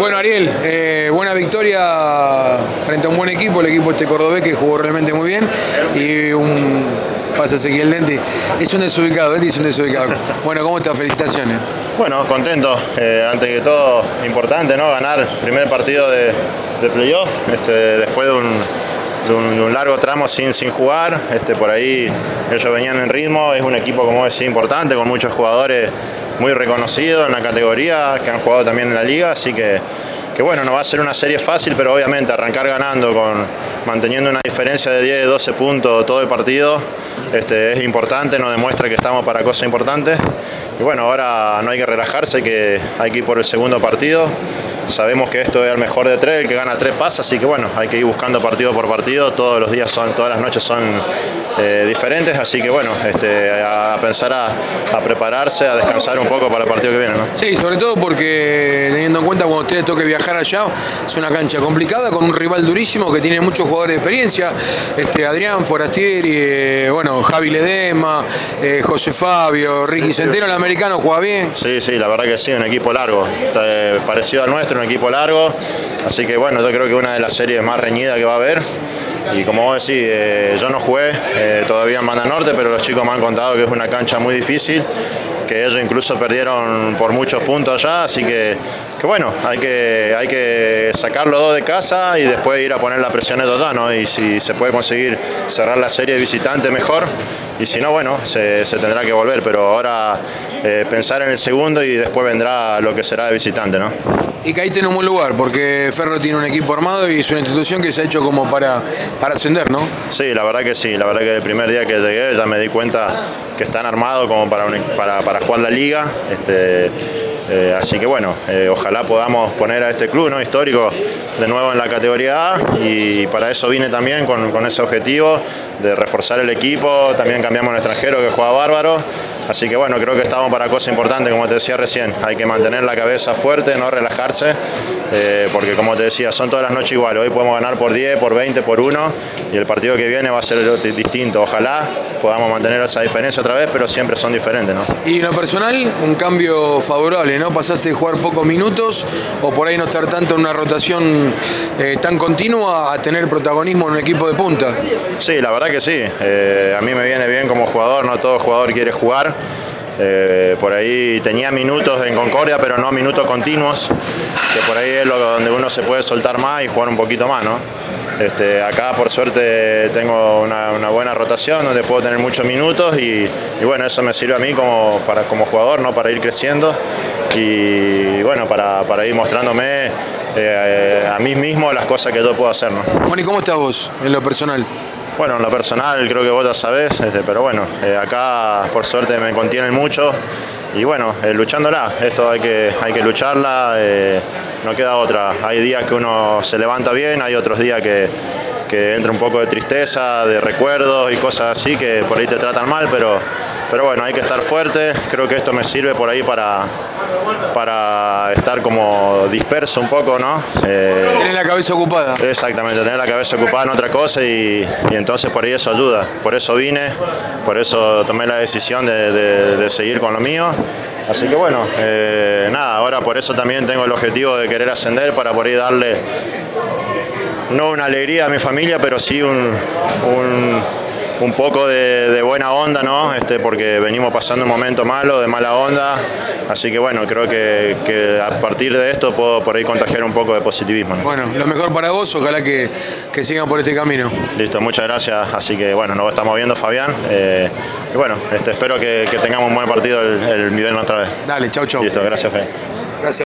Bueno, Ariel, eh, buena victoria frente a un buen equipo, el equipo este cordobés que jugó realmente muy bien y un pasa Ezequiel Denti. Es un desubicado, Denti es un desubicado. Bueno, ¿cómo estás? Felicitaciones. Bueno, contento. Eh, antes que todo, importante, ¿no? Ganar el primer partido de, playoff este, después de un, largo tramo sin, sin jugar. Este, por ahí ellos venían en ritmo. Es un equipo, como decía, importante, con muchos jugadores muy reconocidos en la categoría, que han jugado también en la liga. Así que que bueno, no va a ser una serie fácil, pero obviamente arrancar ganando, con manteniendo una diferencia de 10, 12 puntos todo el partido, este, es importante, nos demuestra que estamos para cosas importantes. Y bueno, ahora no hay que relajarse, que hay que ir por el segundo partido. Sabemos que esto es el mejor de tres, el que gana tres pasa, así que bueno, hay que ir buscando partido por partido. Todos los días son, todas las noches son eh, diferentes, así que bueno, este, a pensar a, prepararse, a descansar un poco para el partido que viene. ¿no? Sí, sobre todo porque teniendo en cuenta cuando ustedes toque viajar allá, es una cancha complicada con un rival durísimo que tiene muchos jugadores de experiencia, este, Adrián Forastieri, eh, bueno, Javi Ledema, eh, José Fabio, Ricky Centeno, el americano juega bien. Sí, sí, la verdad que sí, un equipo largo, parecido al nuestro, un equipo largo, así que bueno, yo creo que una de las series más reñidas que va a haber. Y como vos decís, yo no jugué, eh, todavía en Banda Norte, pero los chicos me han contado que es una cancha muy difícil, que ellos incluso perdieron por muchos puntos allá, así que, que bueno, hay que, hay que sacar los dos de casa y después ir a poner la presión total, ¿no? Y si se puede conseguir cerrar la serie de visitante mejor, y si no, bueno, se, tendrá que volver, pero ahora eh, pensar en el segundo y después vendrá lo que será de visitante, ¿no? Y caíste en un buen lugar, porque Ferro tiene un equipo armado y es una institución que se ha hecho como para, para ascender, ¿no? Sí, la verdad que sí, la verdad que el primer día que llegué ya me di cuenta que están armados como para, para, para jugar la liga. Este, eh, así que bueno, eh, ojalá podamos poner a este club ¿no? histórico de nuevo en la categoría A y para eso vine también con, con ese objetivo de reforzar el equipo, también cambiamos un extranjero que juega bárbaro, así que bueno, creo que estamos para cosas importantes, como te decía recién, hay que mantener la cabeza fuerte, no relajarse, eh, porque como te decía, son todas las noches igual, hoy podemos ganar por 10, por 20, por 1 y el partido que viene va a ser distinto, ojalá podamos mantener esa diferencia otra vez, pero siempre son diferentes. ¿no? Y en lo personal, un cambio favorable, ¿no? Pasaste de jugar pocos minutos o por ahí no estar tanto en una rotación eh, tan continua a tener protagonismo en un equipo de punta. Sí, la verdad que sí. Eh, a mí me viene bien como jugador, no todo jugador quiere jugar. Eh, por ahí tenía minutos en Concordia, pero no minutos continuos, que por ahí es donde uno se puede soltar más y jugar un poquito más, ¿no? Este, acá por suerte tengo una, buena rotación donde puedo tener muchos minutos y, bueno, eso me sirve a mí como, para, como jugador, ¿no? para ir creciendo y bueno, para, ir mostrándome eh, a mí mismo las cosas que yo puedo hacer. ¿no? Bueno, ¿y cómo estás vos en lo personal? Bueno, en lo personal creo que vos ya sabés, este, pero bueno, eh, acá por suerte me contienen mucho y bueno, eh, luchándola, esto hay que, hay que lucharla, eh, no queda otra. Hay días que uno se levanta bien, hay otros días que, que entra un poco de tristeza, de recuerdos y cosas así que por ahí te tratan mal, pero, pero bueno, hay que estar fuerte, creo que esto me sirve por ahí para, para estar como disperso un poco, ¿no? Eh, tener la cabeza ocupada. Exactamente, tener la cabeza ocupada en otra cosa y, entonces por ahí eso ayuda. Por eso vine, por eso tomé la decisión de, seguir con lo mío. Así que bueno, eh, nada, ahora por eso también tengo el objetivo de querer ascender para por ahí darle, no una alegría a mi familia, pero sí un un poco de, buena onda, ¿no? Este, porque venimos pasando un momento malo, de mala onda. Así que bueno, creo que, a partir de esto puedo por ahí contagiar un poco de positivismo. Bueno, lo mejor para vos, ojalá que, sigan por este camino. Listo, muchas gracias. Así que bueno, nos estamos viendo, Fabián. Eh, y bueno, este, espero que, tengamos un buen partido el, el otra vez. Dale, chau, chau. Listo, gracias, Fe.